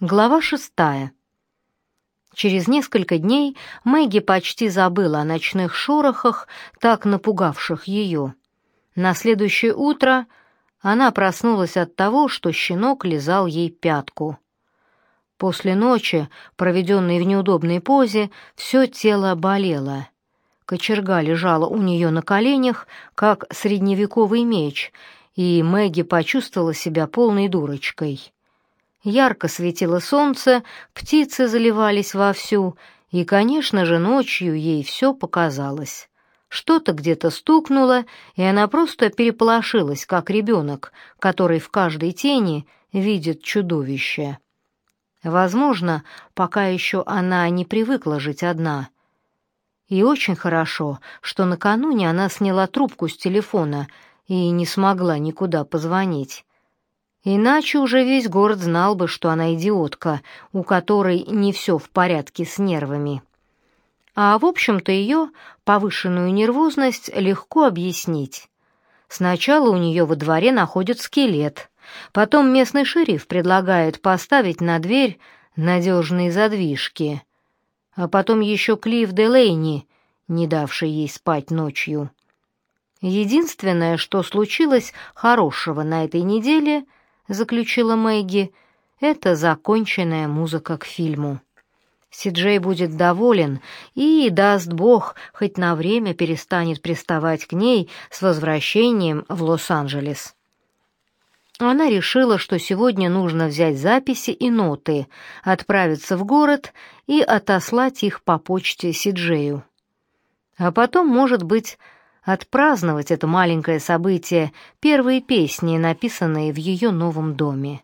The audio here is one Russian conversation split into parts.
Глава шестая. Через несколько дней Мэгги почти забыла о ночных шорохах, так напугавших ее. На следующее утро она проснулась от того, что щенок лизал ей пятку. После ночи, проведенной в неудобной позе, все тело болело. Кочерга лежала у нее на коленях, как средневековый меч, и Мэгги почувствовала себя полной дурочкой. Ярко светило солнце, птицы заливались вовсю, и, конечно же, ночью ей все показалось. Что-то где-то стукнуло, и она просто переполошилась, как ребенок, который в каждой тени видит чудовище. Возможно, пока еще она не привыкла жить одна. И очень хорошо, что накануне она сняла трубку с телефона и не смогла никуда позвонить. Иначе уже весь город знал бы, что она идиотка, у которой не все в порядке с нервами. А в общем-то ее повышенную нервозность легко объяснить. Сначала у нее во дворе находят скелет, потом местный шериф предлагает поставить на дверь надежные задвижки, а потом еще Клифф Делейни, не давший ей спать ночью. Единственное, что случилось хорошего на этой неделе — заключила Мэгги, это законченная музыка к фильму. Сиджей будет доволен и, даст бог, хоть на время перестанет приставать к ней с возвращением в Лос-Анджелес. Она решила, что сегодня нужно взять записи и ноты, отправиться в город и отослать их по почте Сиджею. А потом, может быть, отпраздновать это маленькое событие первые песни, написанные в ее новом доме.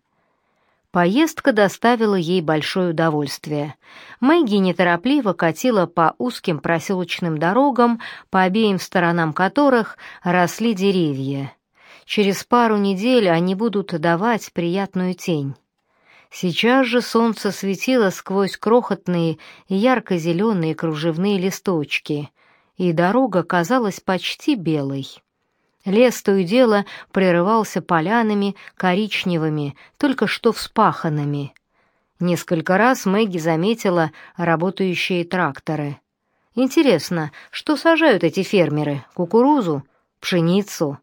Поездка доставила ей большое удовольствие. Мэгги неторопливо катила по узким проселочным дорогам, по обеим сторонам которых росли деревья. Через пару недель они будут давать приятную тень. Сейчас же солнце светило сквозь крохотные ярко-зеленые кружевные листочки — и дорога казалась почти белой. Лес то и дело прерывался полянами коричневыми, только что вспаханными. Несколько раз Мэгги заметила работающие тракторы. Интересно, что сажают эти фермеры? Кукурузу? Пшеницу?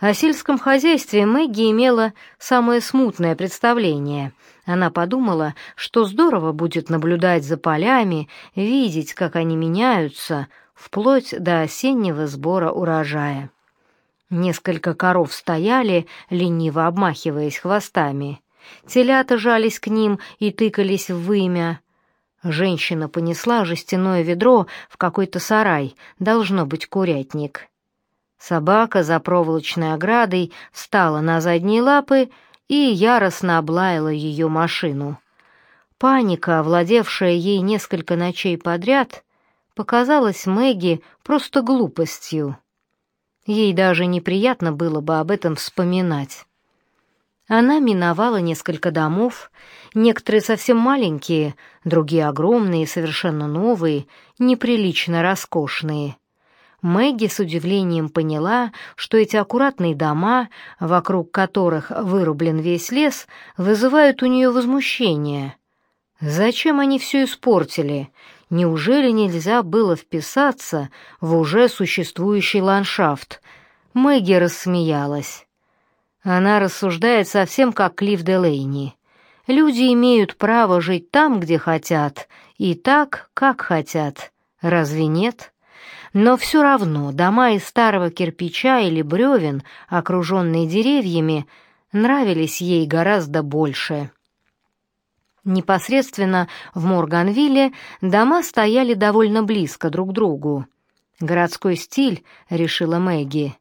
О сельском хозяйстве Мэгги имела самое смутное представление. Она подумала, что здорово будет наблюдать за полями, видеть, как они меняются, вплоть до осеннего сбора урожая. Несколько коров стояли, лениво обмахиваясь хвостами. Телята жались к ним и тыкались в вымя. Женщина понесла жестяное ведро в какой-то сарай, должно быть курятник. Собака за проволочной оградой встала на задние лапы и яростно облаяла ее машину. Паника, овладевшая ей несколько ночей подряд, показалась Мэгги просто глупостью. Ей даже неприятно было бы об этом вспоминать. Она миновала несколько домов, некоторые совсем маленькие, другие огромные, совершенно новые, неприлично роскошные. Мэгги с удивлением поняла, что эти аккуратные дома, вокруг которых вырублен весь лес, вызывают у нее возмущение. Зачем они все испортили? Неужели нельзя было вписаться в уже существующий ландшафт? Мэгги рассмеялась. Она рассуждает совсем как Клифф Делейни. Люди имеют право жить там, где хотят, и так, как хотят. Разве нет? Но все равно дома из старого кирпича или бревен, окруженные деревьями, нравились ей гораздо больше. Непосредственно в Морганвилле дома стояли довольно близко друг к другу. «Городской стиль», — решила Мэгги.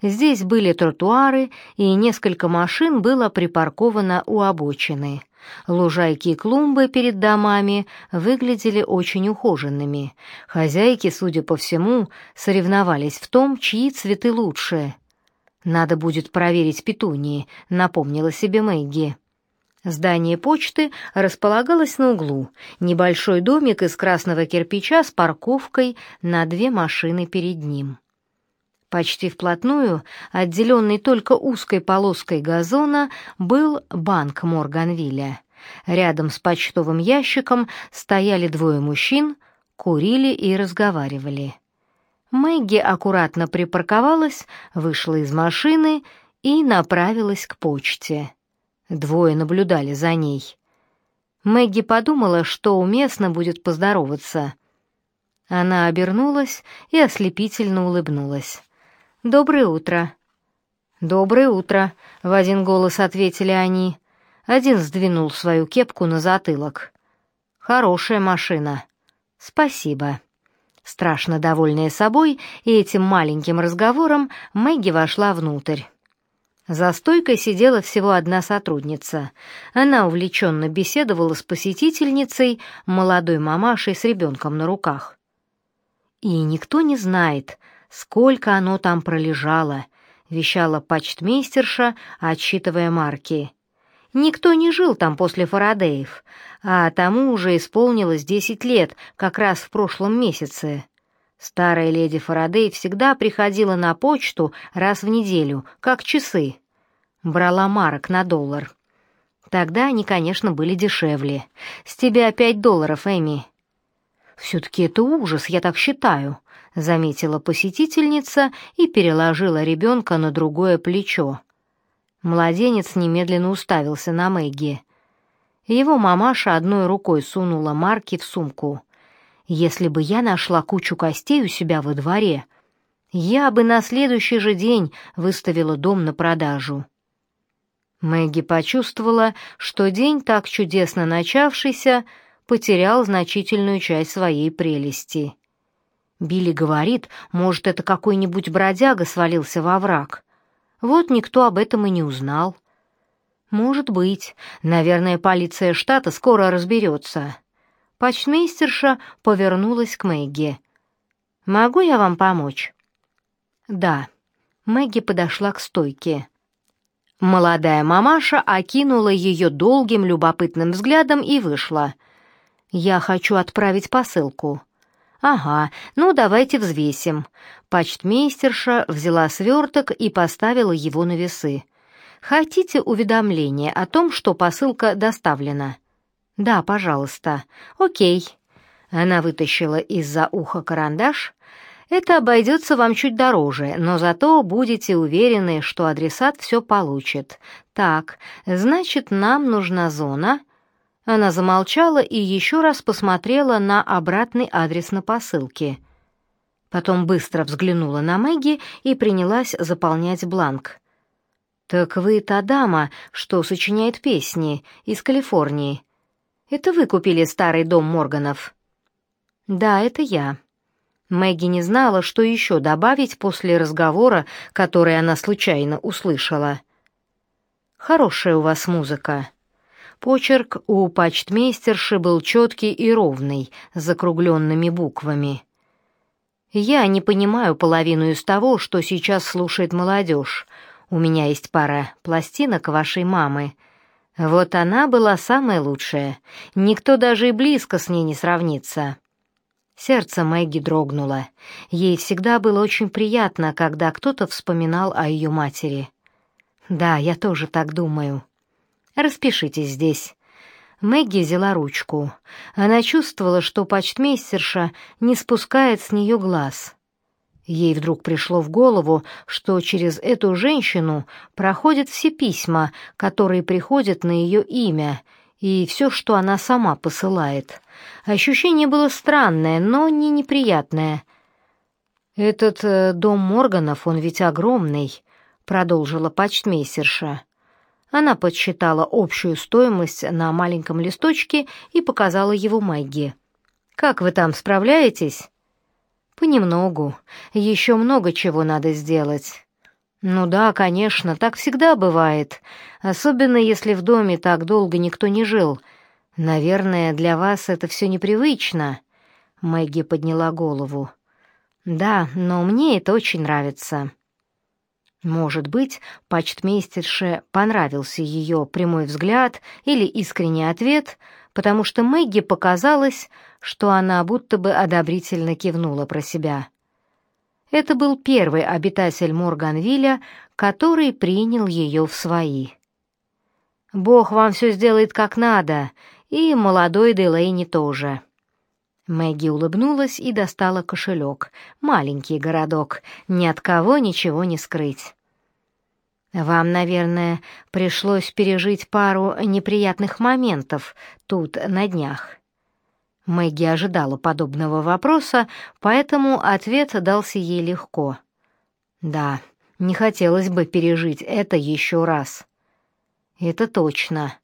Здесь были тротуары, и несколько машин было припарковано у обочины. Лужайки и клумбы перед домами выглядели очень ухоженными. Хозяйки, судя по всему, соревновались в том, чьи цветы лучше. «Надо будет проверить петунии», — напомнила себе Мэгги. Здание почты располагалось на углу, небольшой домик из красного кирпича с парковкой на две машины перед ним. Почти вплотную, отделенный только узкой полоской газона, был банк Морганвилля. Рядом с почтовым ящиком стояли двое мужчин, курили и разговаривали. Мэгги аккуратно припарковалась, вышла из машины и направилась к почте. Двое наблюдали за ней. Мэгги подумала, что уместно будет поздороваться. Она обернулась и ослепительно улыбнулась. «Доброе утро!» «Доброе утро!» — в один голос ответили они. Один сдвинул свою кепку на затылок. «Хорошая машина. Спасибо». Страшно довольная собой и этим маленьким разговором, Мэгги вошла внутрь. За стойкой сидела всего одна сотрудница. Она увлеченно беседовала с посетительницей, молодой мамашей с ребенком на руках. И никто не знает, сколько оно там пролежало, вещала почтмейстерша, отсчитывая марки. Никто не жил там после Фарадеев, а тому уже исполнилось десять лет, как раз в прошлом месяце. Старая леди Фарадей всегда приходила на почту раз в неделю, как часы. Брала марок на доллар. Тогда они, конечно, были дешевле. С тебя пять долларов, Эми. Все-таки это ужас, я так считаю, заметила посетительница и переложила ребенка на другое плечо. Младенец немедленно уставился на Мэгги. Его мамаша одной рукой сунула марки в сумку. «Если бы я нашла кучу костей у себя во дворе, я бы на следующий же день выставила дом на продажу». Мэгги почувствовала, что день, так чудесно начавшийся, потерял значительную часть своей прелести. Билли говорит, может, это какой-нибудь бродяга свалился во враг. Вот никто об этом и не узнал. Может быть. Наверное, полиция штата скоро разберется. Почтмейстерша повернулась к Мэгги. «Могу я вам помочь?» «Да». Мэгги подошла к стойке. Молодая мамаша окинула ее долгим любопытным взглядом и вышла. «Я хочу отправить посылку». «Ага, ну давайте взвесим». Почтмейстерша взяла сверток и поставила его на весы. «Хотите уведомление о том, что посылка доставлена?» «Да, пожалуйста». «Окей». Она вытащила из-за уха карандаш. «Это обойдется вам чуть дороже, но зато будете уверены, что адресат все получит. Так, значит, нам нужна зона...» Она замолчала и еще раз посмотрела на обратный адрес на посылке. Потом быстро взглянула на Мэгги и принялась заполнять бланк. «Так вы та дама, что сочиняет песни, из Калифорнии. Это вы купили старый дом Морганов?» «Да, это я». Мэгги не знала, что еще добавить после разговора, который она случайно услышала. «Хорошая у вас музыка», Почерк у почтмейстерши был четкий и ровный, с закругленными буквами. «Я не понимаю половину из того, что сейчас слушает молодежь. У меня есть пара пластинок вашей мамы. Вот она была самая лучшая. Никто даже и близко с ней не сравнится». Сердце Мэгги дрогнуло. Ей всегда было очень приятно, когда кто-то вспоминал о ее матери. «Да, я тоже так думаю». Распишитесь здесь». Мэгги взяла ручку. Она чувствовала, что почтмейстерша не спускает с нее глаз. Ей вдруг пришло в голову, что через эту женщину проходят все письма, которые приходят на ее имя, и все, что она сама посылает. Ощущение было странное, но не неприятное. «Этот э, дом Морганов, он ведь огромный», — продолжила почтмейстерша. Она подсчитала общую стоимость на маленьком листочке и показала его Мэгги. «Как вы там справляетесь?» «Понемногу. Еще много чего надо сделать». «Ну да, конечно, так всегда бывает, особенно если в доме так долго никто не жил. Наверное, для вас это все непривычно». Мэгги подняла голову. «Да, но мне это очень нравится». Может быть, почтмейстерше понравился ее прямой взгляд или искренний ответ, потому что Мэгги показалось, что она будто бы одобрительно кивнула про себя. Это был первый обитатель Морганвилля, который принял ее в свои. Бог вам все сделает как надо, и молодой Делейни тоже». Мэгги улыбнулась и достала кошелек. Маленький городок, ни от кого ничего не скрыть. «Вам, наверное, пришлось пережить пару неприятных моментов тут на днях». Мэгги ожидала подобного вопроса, поэтому ответ дался ей легко. «Да, не хотелось бы пережить это еще раз». «Это точно.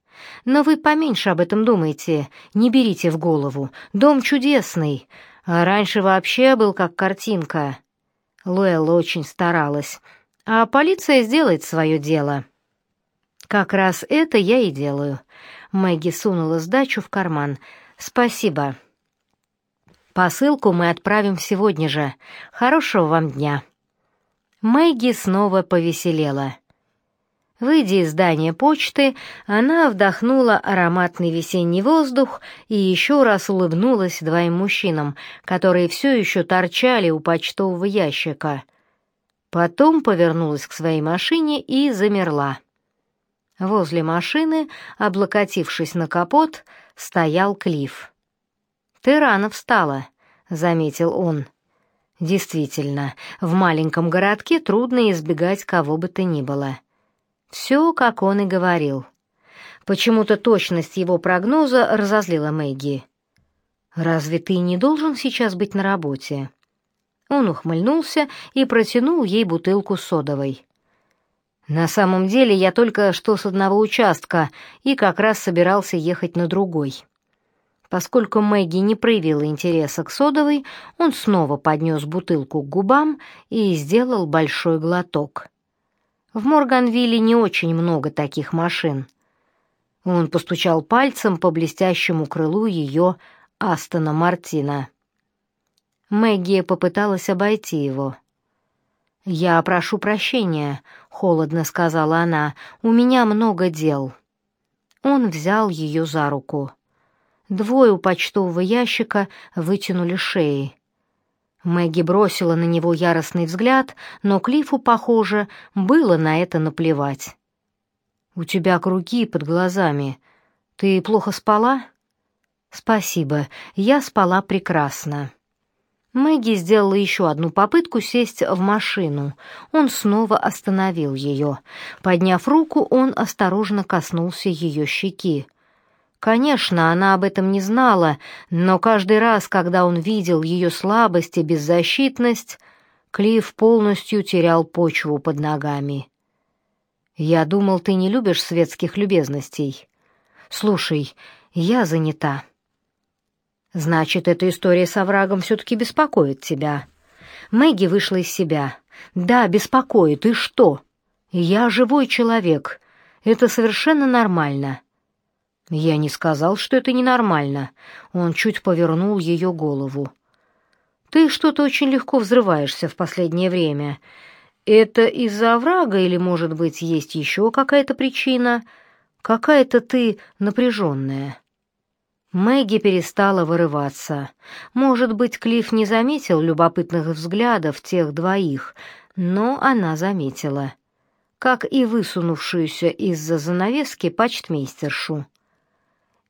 Но вы поменьше об этом думайте, не берите в голову. Дом чудесный, а раньше вообще был как картинка». Луэлла очень старалась, а полиция сделает свое дело. «Как раз это я и делаю». Мэгги сунула сдачу в карман. «Спасибо. Посылку мы отправим сегодня же. Хорошего вам дня». Мэгги снова повеселела. Выйдя из здания почты, она вдохнула ароматный весенний воздух и еще раз улыбнулась двоим мужчинам, которые все еще торчали у почтового ящика. Потом повернулась к своей машине и замерла. Возле машины, облокотившись на капот, стоял Клифф. «Ты рано встала», — заметил он. «Действительно, в маленьком городке трудно избегать кого бы то ни было». Все, как он и говорил. Почему-то точность его прогноза разозлила Мэгги. «Разве ты не должен сейчас быть на работе?» Он ухмыльнулся и протянул ей бутылку содовой. «На самом деле я только что с одного участка и как раз собирался ехать на другой». Поскольку Мэгги не проявила интереса к содовой, он снова поднес бутылку к губам и сделал большой глоток. В Морганвилле не очень много таких машин. Он постучал пальцем по блестящему крылу ее Астона Мартина. Мэгги попыталась обойти его. «Я прошу прощения», — холодно сказала она, — «у меня много дел». Он взял ее за руку. Двое у почтового ящика вытянули шеи. Мэгги бросила на него яростный взгляд, но Клифу, похоже, было на это наплевать. «У тебя круги под глазами. Ты плохо спала?» «Спасибо, я спала прекрасно». Мэгги сделала еще одну попытку сесть в машину. Он снова остановил ее. Подняв руку, он осторожно коснулся ее щеки. Конечно, она об этом не знала, но каждый раз, когда он видел ее слабость и беззащитность, Клифф полностью терял почву под ногами. «Я думал, ты не любишь светских любезностей. Слушай, я занята». «Значит, эта история с оврагом все-таки беспокоит тебя». Мэгги вышла из себя. «Да, беспокоит. И что? Я живой человек. Это совершенно нормально. Я не сказал, что это ненормально. Он чуть повернул ее голову. Ты что-то очень легко взрываешься в последнее время. Это из-за оврага или, может быть, есть еще какая-то причина? Какая-то ты напряженная. Мэгги перестала вырываться. Может быть, Клифф не заметил любопытных взглядов тех двоих, но она заметила, как и высунувшуюся из-за занавески почтмейстершу.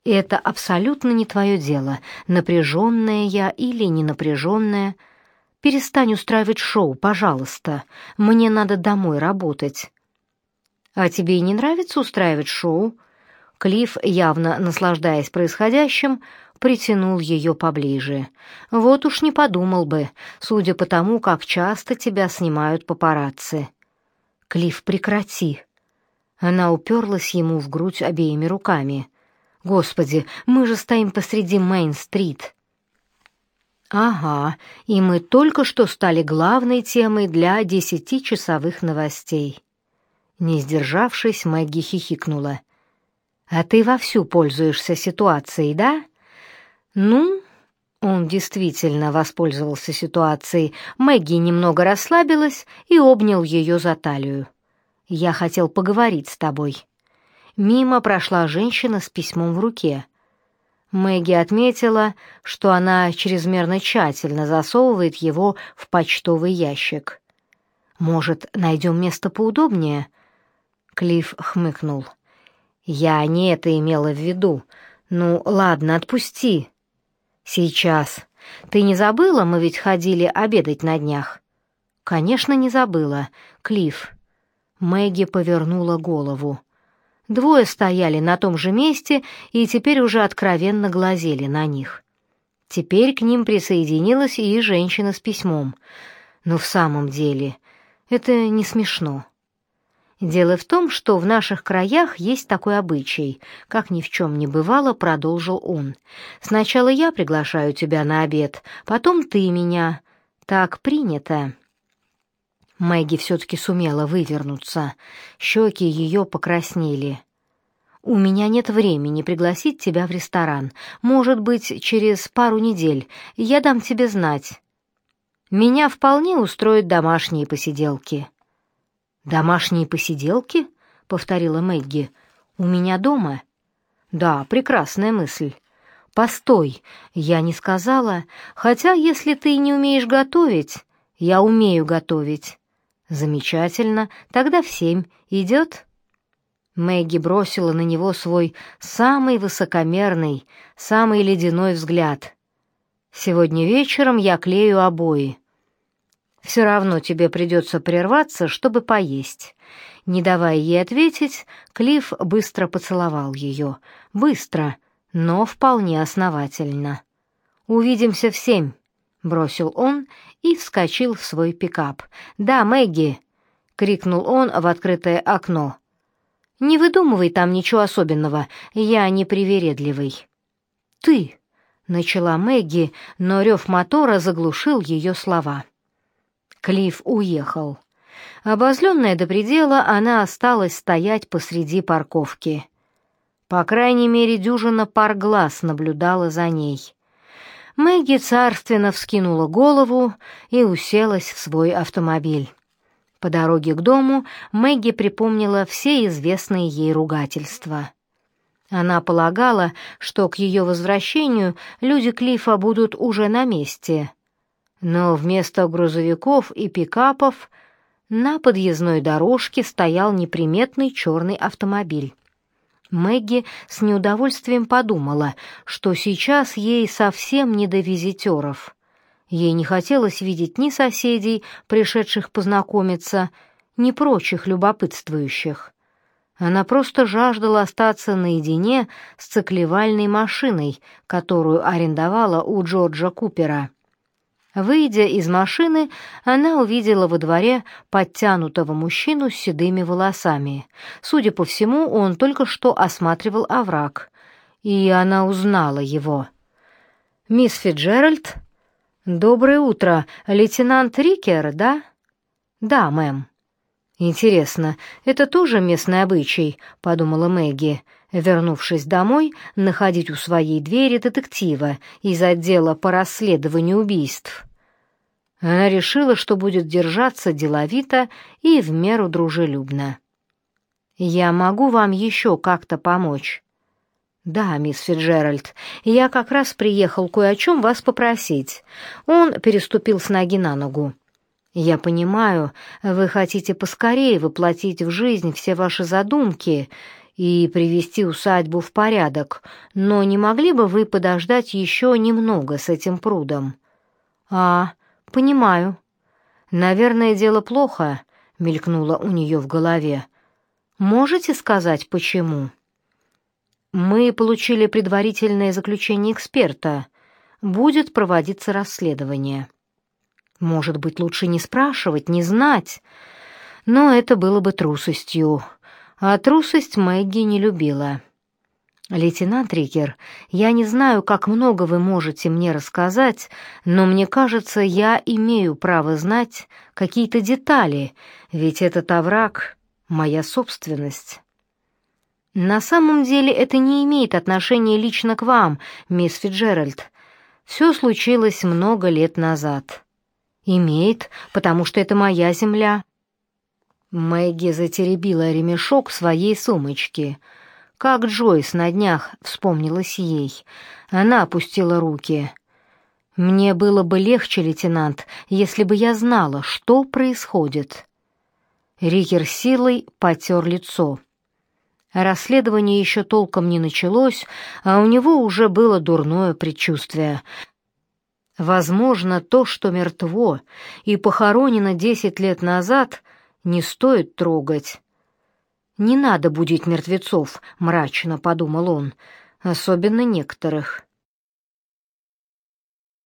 Это абсолютно не твое дело, напряженная я или не напряженная. Перестань устраивать шоу, пожалуйста. Мне надо домой работать. А тебе и не нравится устраивать шоу? Клифф, явно наслаждаясь происходящим, притянул ее поближе. Вот уж не подумал бы, судя по тому, как часто тебя снимают папарацци. Клифф, прекрати. Она уперлась ему в грудь обеими руками. Господи, мы же стоим посреди Мейн-стрит. Ага, и мы только что стали главной темой для десятичасовых новостей. Не сдержавшись, Мэгги хихикнула. А ты вовсю пользуешься ситуацией, да? Ну, он действительно воспользовался ситуацией. Мэгги немного расслабилась и обнял ее за талию. Я хотел поговорить с тобой. Мимо прошла женщина с письмом в руке. Мэгги отметила, что она чрезмерно тщательно засовывает его в почтовый ящик. «Может, найдем место поудобнее?» Клифф хмыкнул. Я не это имела в виду. Ну, ладно, отпусти. Сейчас. Ты не забыла, мы ведь ходили обедать на днях? Конечно, не забыла. Клифф. Мэгги повернула голову. Двое стояли на том же месте и теперь уже откровенно глазели на них. Теперь к ним присоединилась и женщина с письмом. Но в самом деле, это не смешно. Дело в том, что в наших краях есть такой обычай, как ни в чем не бывало, продолжил он. Сначала я приглашаю тебя на обед, потом ты меня. Так принято. Мэгги все-таки сумела вывернуться. Щеки ее покраснели. «У меня нет времени пригласить тебя в ресторан. Может быть, через пару недель. Я дам тебе знать. Меня вполне устроят домашние посиделки». «Домашние посиделки?» — повторила Мэгги. «У меня дома?» «Да, прекрасная мысль». «Постой, я не сказала, хотя если ты не умеешь готовить, я умею готовить». «Замечательно, тогда в семь. Идет?» Мэгги бросила на него свой самый высокомерный, самый ледяной взгляд. «Сегодня вечером я клею обои. Все равно тебе придется прерваться, чтобы поесть». Не давая ей ответить, Клифф быстро поцеловал ее. Быстро, но вполне основательно. «Увидимся в семь», — бросил он и вскочил в свой пикап. «Да, Мэгги!» — крикнул он в открытое окно. «Не выдумывай там ничего особенного, я не привередливый». «Ты!» — начала Мэгги, но рев мотора заглушил ее слова. Клифф уехал. Обозленная до предела, она осталась стоять посреди парковки. По крайней мере, дюжина пар глаз наблюдала за ней. Мэгги царственно вскинула голову и уселась в свой автомобиль. По дороге к дому Мэгги припомнила все известные ей ругательства. Она полагала, что к ее возвращению люди Клифа будут уже на месте, но вместо грузовиков и пикапов на подъездной дорожке стоял неприметный черный автомобиль. Мэгги с неудовольствием подумала, что сейчас ей совсем не до визитеров. Ей не хотелось видеть ни соседей, пришедших познакомиться, ни прочих любопытствующих. Она просто жаждала остаться наедине с циклевальной машиной, которую арендовала у Джорджа Купера. Выйдя из машины, она увидела во дворе подтянутого мужчину с седыми волосами. Судя по всему, он только что осматривал овраг, и она узнала его. «Мисс Фиджеральд?» «Доброе утро, лейтенант Рикер, да?» «Да, мэм». «Интересно, это тоже местный обычай?» — подумала Мэгги вернувшись домой, находить у своей двери детектива из отдела по расследованию убийств. Она решила, что будет держаться деловито и в меру дружелюбно. «Я могу вам еще как-то помочь?» «Да, мисс Фиджеральд, я как раз приехал кое о чем вас попросить». Он переступил с ноги на ногу. «Я понимаю, вы хотите поскорее воплотить в жизнь все ваши задумки, и привести усадьбу в порядок, но не могли бы вы подождать еще немного с этим прудом?» «А, понимаю. Наверное, дело плохо», — мелькнуло у нее в голове. «Можете сказать, почему?» «Мы получили предварительное заключение эксперта. Будет проводиться расследование». «Может быть, лучше не спрашивать, не знать?» Но это было бы трусостью а трусость Мэгги не любила. «Лейтенант Рикер, я не знаю, как много вы можете мне рассказать, но мне кажется, я имею право знать какие-то детали, ведь этот овраг — моя собственность». «На самом деле это не имеет отношения лично к вам, мисс Фиджеральд. Все случилось много лет назад». «Имеет, потому что это моя земля». Мэгги затеребила ремешок своей сумочки. Как Джойс на днях вспомнилась ей. Она опустила руки. «Мне было бы легче, лейтенант, если бы я знала, что происходит». Рикер силой потер лицо. Расследование еще толком не началось, а у него уже было дурное предчувствие. Возможно, то, что мертво и похоронено десять лет назад, не стоит трогать. «Не надо будить мертвецов», — мрачно подумал он, — «особенно некоторых».